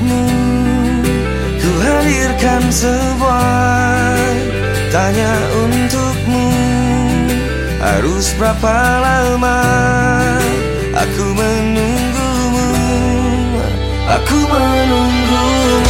milikmu Ku hadirkan sebuah tanya untukmu. Harus berapa lama aku menunggumu? Aku menunggumu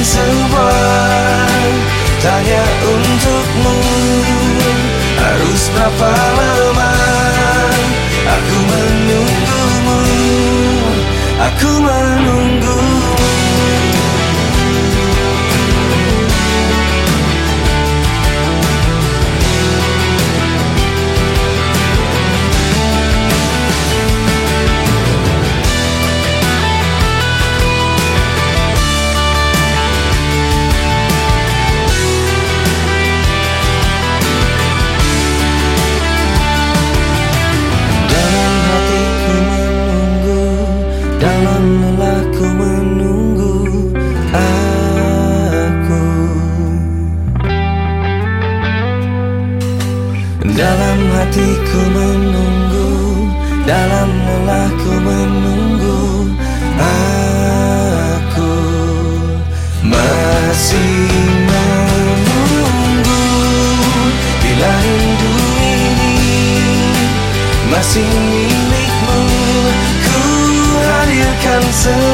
sebuah tanya untukmu Harus berapa lama Aku. Dalam hatiku menunggu Dalam lelahku menunggu Aku. Masih menunggu Bila rindu ini masih milikmu Ku hadirkan sebuah